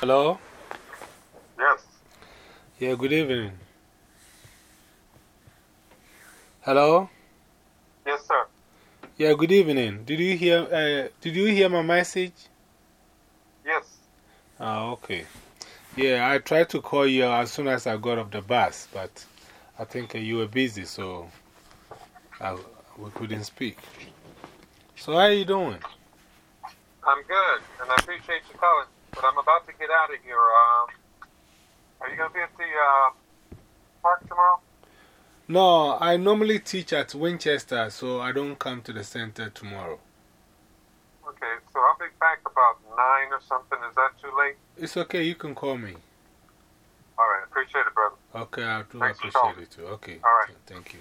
Hello? Yes. Yeah, good evening. Hello? Yes, sir. Yeah, good evening. Did you hear, uh, did you hear my message? Yes. Ah, okay. Yeah, I tried to call you as soon as I got off the bus, but I think you were busy, so I, we couldn't speak. So, how are you doing? I'm good, and I appreciate you calling, but I'm about to get out of here. Um, are you going to be at the uh, park tomorrow? No, I normally teach at Winchester, so I don't come to the center tomorrow. Okay, so I'll be back about 9 or something. Is that too late? It's okay, you can call me. All right, appreciate it, brother. Okay, I do Thanks appreciate it too. Okay, All right. thank you.